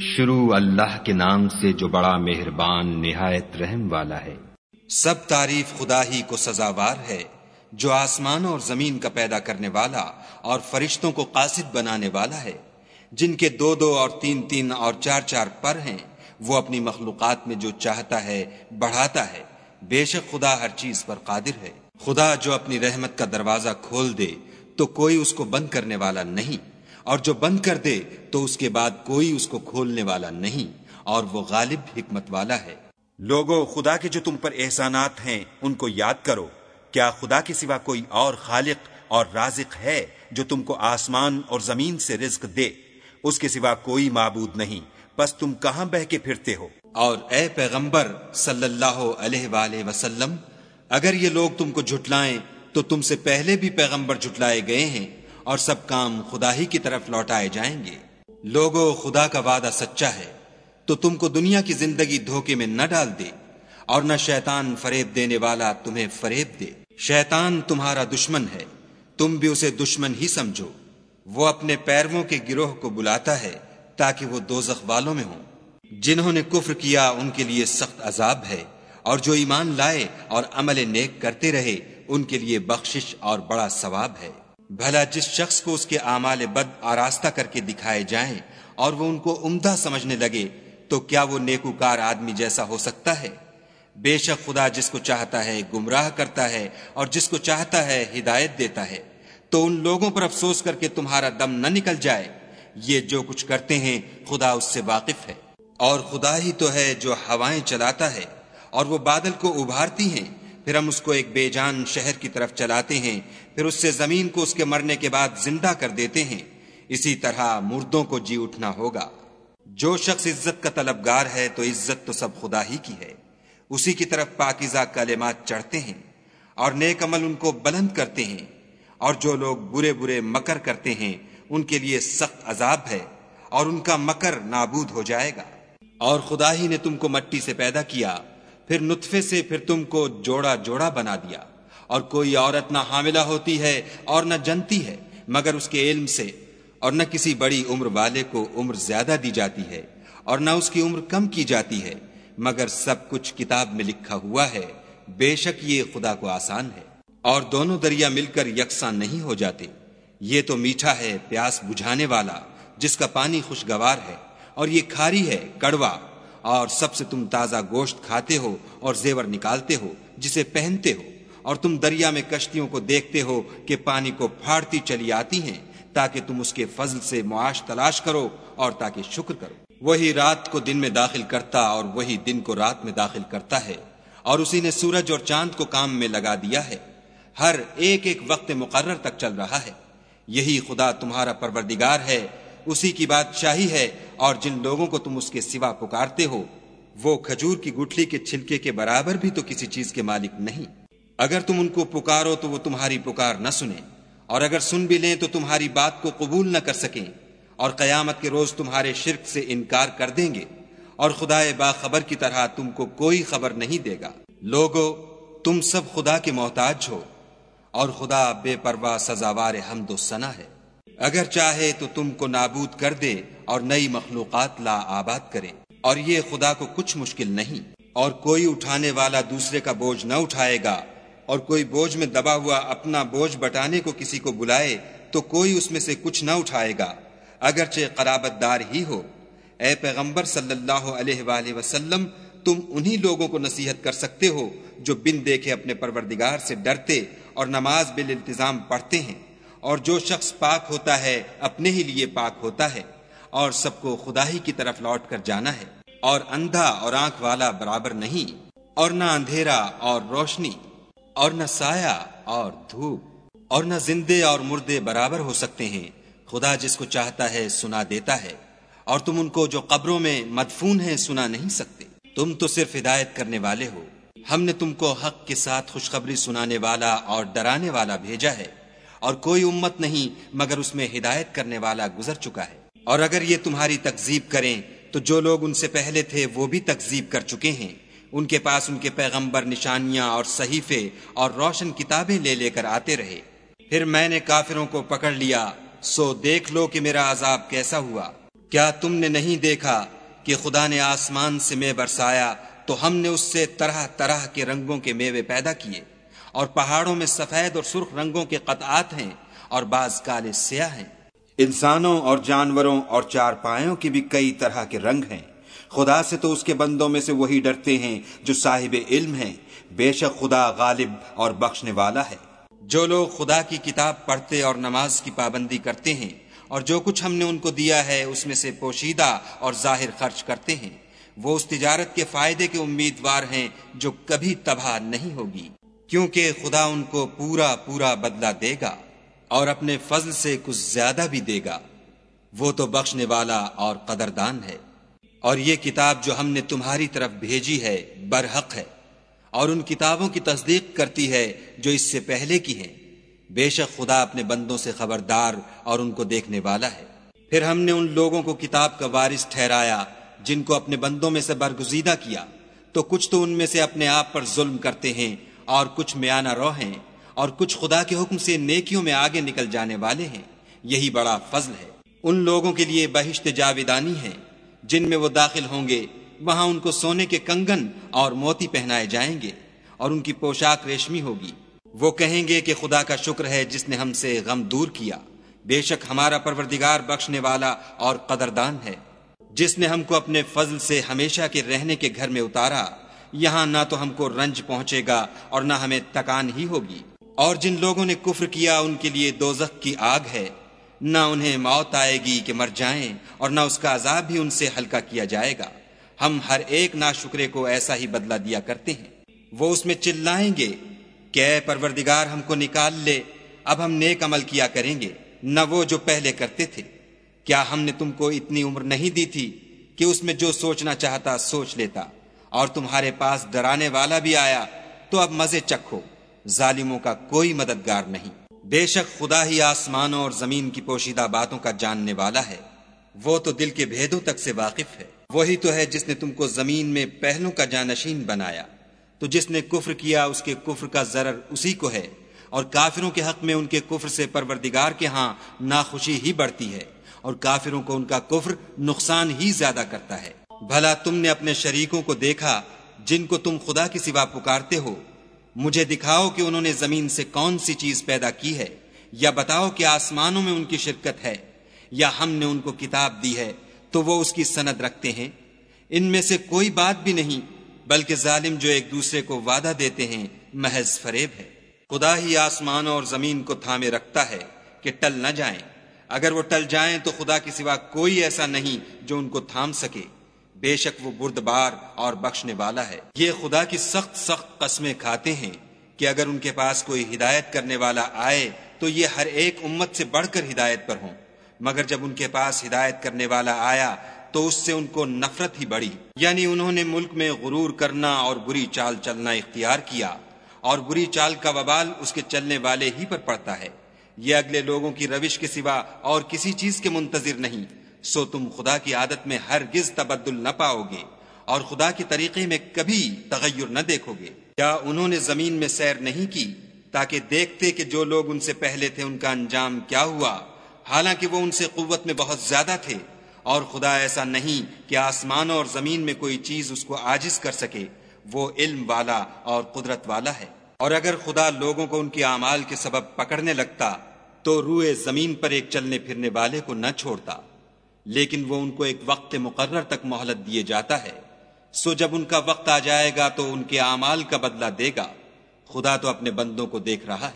شروع اللہ کے نام سے جو بڑا مہربان نہایت رحم والا ہے۔ سب تعریف خدا ہی کو سزاوار ہے، جو آسمان اور زمین کا پیدا کرنے والا اور فرشتوں کو قاصد بنانے والا ہے۔ جن کے دو دو اور تین تین اور چار چار پر ہیں، وہ اپنی مخلوقات میں جو چاہتا ہے، بڑھاتا ہے۔ بے شک خدا ہر چیز پر قادر ہے۔ خدا جو اپنی رحمت کا دروازہ کھول دے، تو کوئی اس کو بند کرنے والا نہیں۔ اور جو بند کر دے تو اس کے بعد کوئی اس کو کھولنے والا نہیں اور وہ غالب حکمت والا ہے۔ لوگوں خدا کے جو تم پر احسانات ہیں ان کو یاد کرو۔ کیا خدا کے سوا کوئی اور خالق اور رازق ہے جو تم کو آسمان اور زمین سے رزق دے؟ اس کے سوا کوئی معبود نہیں۔ بس تم کہاں بہ کے پھرتے ہو؟ اور اے پیغمبر صلی اللہ علیہ وآلہ وسلم اگر یہ لوگ تم کو جھٹلائیں تو تم سے پہلے بھی پیغمبر جھٹلائے گئے ہیں۔ اور سب کام خدا ہی کی طرف لوٹائے جائیں گے۔ لوگو، خدا کا وعدہ سچا ہے۔ تو تم کو دنیا کی زندگی دھوکے میں نہ ڈال دے اور نہ شیطان فریب دینے والا تمہیں فریب دے۔ شیطان تمہارا دشمن ہے۔ تم بھی اسے دشمن ہی سمجھو۔ وہ اپنے پیرووں کے گروہ کو بلاتا ہے تاکہ وہ دوزخ والوں میں ہوں۔ جنہوں نے کفر کیا ان کے لیے سخت عذاب ہے۔ اور جو ایمان لائے اور عمل نیک کرتے رہے، ان کے لیے بخشش اور بڑا ثواب ہے۔ بھلا جس شخص کو اس کے اعمال بد آراستہ کر کے دکھائے جائیں اور وہ ان کو عمدہ سمجھنے لگے، تو کیا وہ نیکوکار آدمی جیسا ہو سکتا ہے؟ بے شک خدا جس کو چاہتا ہے گمراہ کرتا ہے اور جس کو چاہتا ہے ہدایت دیتا ہے۔ تو ان لوگوں پر افسوس کر کے تمہارا دم نہ نکل جائے۔ یہ جو کچھ کرتے ہیں، خدا اس سے واقف ہے۔ اور خدا ہی تو ہے جو ہوائیں چلاتا ہے اور وہ بادل کو ابھارتی ہیں۔ پھر ہم اس کو ایک بے جان شہر کی طرف چلاتے ہیں، پھر اس سے زمین کو اس کے مرنے کے بعد زندہ کر دیتے ہیں۔ اسی طرح مردوں کو جی اٹھنا ہوگا۔ جو شخص عزت کا طلبگار ہے تو عزت تو سب خدا ہی کی ہے۔ اسی کی طرف پاکیزہ کلمات چڑھتے ہیں اور نیک عمل ان کو بلند کرتے ہیں۔ اور جو لوگ برے برے مکر کرتے ہیں، ان کے لیے سخت عذاب ہے اور ان کا مکر نابود ہو جائے گا۔ اور خدا ہی نے تم کو مٹی سے پیدا کیا۔ پھر نطفے سے پھر تم کو جوڑا جوڑا بنا دیا۔ اور کوئی عورت نہ حاملہ ہوتی ہے اور نہ جنتی ہے، مگر اس کے علم سے۔ اور نہ کسی بڑی عمر والے کو عمر زیادہ دی جاتی ہے، اور نہ اس کی عمر کم کی جاتی ہے۔ مگر سب کچھ کتاب میں لکھا ہوا ہے، بے شک یہ خدا کو آسان ہے۔ اور دونوں دریا مل کر یکساں نہیں ہو جاتے۔ یہ تو میٹھا ہے، پیاس بجھانے والا، جس کا پانی خوشگوار ہے۔ اور یہ کھاری ہے، کڑوا۔ اور سب سے تم تازہ گوشت کھاتے ہو اور زیور نکالتے ہو، جسے پہنتے ہو، اور تم دریا میں کشتیوں کو دیکھتے ہو کہ پانی کو پھاڑتی چلی آتی ہیں، تاکہ تم اس کے فضل سے معاش تلاش کرو اور تاکہ شکر کرو۔ وہی رات کو دن میں داخل کرتا اور وہی دن کو رات میں داخل کرتا ہے، اور اسی نے سورج اور چاند کو کام میں لگا دیا ہے۔ ہر ایک ایک وقت مقرر تک چل رہا ہے۔ یہی خدا تمہارا پروردگار ہے اسی کی بات شاہی ہے اور جن لوگوں کو تم اس کے سوا پکارتے ہو، وہ کھجور کی گٹھلی کے چھلکے کے برابر بھی تو کسی چیز کے مالک نہیں۔ اگر تم ان کو پکارو تو وہ تمہاری پکار نہ سنیں، اور اگر سن بھی لیں تو تمہاری بات کو قبول نہ کر سکیں، اور قیامت کے روز تمہارے شرک سے انکار کر دیں گے۔ اور خدا باخبر کی طرح تم کو کوئی خبر نہیں دے گا۔ لوگو، تم سب خدا کے محتاج ہو، اور خدا بے پرواہ سزاوار حمد و سنا ہے۔ اگر چاہے تو تم کو نابود کر دے اور نئی مخلوقات لا آباد کرے۔ اور یہ خدا کو کچھ مشکل نہیں۔ اور کوئی اٹھانے والا دوسرے کا بوجھ نہ اٹھائے گا۔ اور کوئی بوجھ میں دبا ہوا اپنا بوجھ بٹانے کو کسی کو بلائے تو کوئی اس میں سے کچھ نہ اٹھائے گا۔ اگرچہ قرابت دار ہی ہو۔ اے پیغمبر صلی اللہ علیہ وآلہ وسلم، تم انہی لوگوں کو نصیحت کر سکتے ہو جو بن دیکھے اپنے پروردگار سے ڈرتے اور نماز بالالتظام پڑھتے ہیں۔ اور جو شخص پاک ہوتا ہے، اپنے ہی لیے پاک ہوتا ہے، اور سب کو خدا ہی کی طرف لوٹ کر جانا ہے۔ اور اندھا اور آنکھ والا برابر نہیں، اور نہ اندھیرا اور روشنی، اور نہ سایہ اور دھوپ، اور نہ زندے اور مردے برابر ہو سکتے ہیں۔ خدا جس کو چاہتا ہے سنا دیتا ہے، اور تم ان کو جو قبروں میں مدفون ہیں سنا نہیں سکتے۔ تم تو صرف ہدایت کرنے والے ہو۔ ہم نے تم کو حق کے ساتھ خوشخبری سنانے والا اور ڈرانے والا بھیجا ہے۔ اور کوئی امت نہیں، مگر اس میں ہدایت کرنے والا گزر چکا ہے۔ اور اگر یہ تمہاری تکزیب کریں، تو جو لوگ ان سے پہلے تھے، وہ بھی تکزیب کر چکے ہیں۔ ان کے پاس ان کے پیغمبر نشانیاں اور صحیفے اور روشن کتابیں لے لے کر آتے رہے۔ پھر میں نے کافروں کو پکڑ لیا۔ سو دیکھ لو کہ میرا عذاب کیسا ہوا۔ کیا تم نے نہیں دیکھا کہ خدا نے آسمان سے میں برسایا، تو ہم نے اس سے طرح طرح کے رنگوں کے میوے پیدا کیے۔ اور پہاڑوں میں سفید اور سرخ رنگوں کے قطعات ہیں اور بعض کالے سیاہ ہیں۔ انسانوں اور جانوروں اور چار پایوں کے بھی کئی طرح کے رنگ ہیں۔ خدا سے تو اس کے بندوں میں سے وہی ڈرتے ہیں جو صاحب علم ہیں۔ بے شک خدا غالب اور بخشنے والا ہے۔ جو لوگ خدا کی کتاب پڑھتے اور نماز کی پابندی کرتے ہیں اور جو کچھ ہم نے ان کو دیا ہے، اس میں سے پوشیدہ اور ظاہر خرچ کرتے ہیں۔ وہ اس تجارت کے فائدے کے امیدوار ہیں جو کبھی تباہ نہیں ہوگی۔ کیونکہ خدا ان کو پورا پورا بدلہ دے گا اور اپنے فضل سے کچھ زیادہ بھی دے گا۔ وہ تو بخشنے والا اور قدردان ہے۔ اور یہ کتاب جو ہم نے تمہاری طرف بھیجی ہے برحق ہے۔ اور ان کتابوں کی تصدیق کرتی ہے جو اس سے پہلے کی ہیں۔ بے شک خدا اپنے بندوں سے خبردار اور ان کو دیکھنے والا ہے۔ پھر ہم نے ان لوگوں کو کتاب کا وارث ٹھہرایا، جن کو اپنے بندوں میں سے برگزیدہ کیا۔ تو کچھ تو ان میں سے اپنے آپ پر ظلم کرتے ہیں اور کچھ میانہ رو ہیں اور کچھ خدا کے حکم سے نیکیوں میں آگے نکل جانے والے ہیں۔ یہی بڑا فضل ہے۔ ان لوگوں کے لیے بہشت جاویدانی ہے جن میں وہ داخل ہوں گے، وہاں ان کو سونے کے کنگن اور موتی پہنائے جائیں گے اور ان کی پوشاک ریشمی ہوگی۔ وہ کہیں گے کہ خدا کا شکر ہے جس نے ہم سے غم دور کیا۔ بے شک ہمارا پروردگار بخشنے والا اور قدردان ہے۔ جس نے ہم کو اپنے فضل سے ہمیشہ کے رہنے کے گھر میں اتارا یہاں نہ تو ہم کو رنج پہنچے گا اور نہ ہمیں تکان ہی ہوگی۔ اور جن لوگوں نے کفر کیا، ان کے لیے دوزخ کی آگ ہے۔ نہ انہیں موت آئے گی کہ مر جائیں، اور نہ اس کا عذاب بھی ان سے ہلکا کیا جائے گا۔ ہم ہر ایک نا شکرے کو ایسا ہی بدلہ دیا کرتے ہیں۔ وہ اس میں چلائیں گے۔ کہ اے پروردگار، ہم کو نکال لے۔ اب ہم نیک عمل کیا کریں گے۔ نہ وہ جو پہلے کرتے تھے۔ کیا ہم نے تم کو اتنی عمر نہیں دی تھی کہ اس میں جو سوچنا چاہتا سوچ لیتا؟ اور تمہارے پاس ڈرانے والا بھی آیا تو اب مزے چکھو۔ ظالموں کا کوئی مددگار نہیں۔ بے شک خدا ہی آسمانوں اور زمین کی پوشیدہ باتوں کا جاننے والا ہے۔ وہ تو دل کے بھیدوں تک سے واقف ہے۔ وہی تو ہے جس نے تم کو زمین میں پہلوں کا جانشین بنایا۔ تو جس نے کفر کیا اس کے کفر کا ضرر اسی کو ہے۔ اور کافروں کے حق میں ان کے کفر سے پروردگار کے ہاں ناخوشی ہی بڑھتی ہے۔ اور کافروں کو ان کا کفر نقصان ہی زیادہ کرتا ہے۔ بھلا تم نے اپنے شریکوں کو دیکھا جن کو تم خدا کی سوا پکارتے ہو۔ مجھے دکھاؤ کہ انہوں نے زمین سے کون سی چیز پیدا کی ہے، یا بتاؤ کہ آسمانوں میں ان کی شرکت ہے، یا ہم نے ان کو کتاب دی ہے تو وہ اس کی سند رکھتے ہیں۔ ان میں سے کوئی بات بھی نہیں، بلکہ ظالم جو ایک دوسرے کو وعدہ دیتے ہیں، محض فریب ہے۔ خدا ہی آسمانوں اور زمین کو تھامے رکھتا ہے کہ ٹل نہ جائیں۔ اگر وہ ٹل جائیں تو خدا کے سوا کوئی ایسا نہیں جو ان کو تھام سکے۔ بے شک وہ بردبار اور بخشنے والا ہے۔ یہ خدا کی سخت سخت قسمیں کھاتے ہیں کہ اگر ان کے پاس کوئی ہدایت کرنے والا آئے تو یہ ہر ایک امت سے بڑھ کر ہدایت پر ہوں۔ مگر جب ان کے پاس ہدایت کرنے والا آیا تو اس سے ان کو نفرت ہی بڑی یعنی انہوں نے ملک میں غرور کرنا اور بری چال چلنا اختیار کیا اور بری چال کا وبال اس کے چلنے والے ہی پر پڑتا ہے۔ یہ اگلے لوگوں کی روش کے سوا اور کسی چیز کے منتظر نہیں۔ سو تم خدا کی عادت میں ہرگز تبدل نہ پاؤ گے اور خدا کے طریقے میں کبھی تغیر نہ دیکھو گے۔ کیا انہوں نے زمین میں سیر نہیں کی تاکہ دیکھتے کہ جو لوگ ان سے پہلے تھے ان کا انجام کیا ہوا؟ حالانکہ وہ ان سے قوت میں بہت زیادہ تھے۔ اور خدا ایسا نہیں کہ آسمان اور زمین میں کوئی چیز اس کو آجز کر سکے۔ وہ علم والا اور قدرت والا ہے۔ اور اگر خدا لوگوں کو ان کے اعمال کے سبب پکڑنے لگتا تو روئے زمین پر ایک چلنے پھرنے والے کو نہ چھوڑتا۔ لیکن وہ ان کو ایک وقت مقرر تک مہلت دیے جاتا ہے۔ سو جب ان کا وقت آ جائے گا تو ان کے اعمال کا بدلہ دے گا۔ خدا تو اپنے بندوں کو دیکھ رہا ہے۔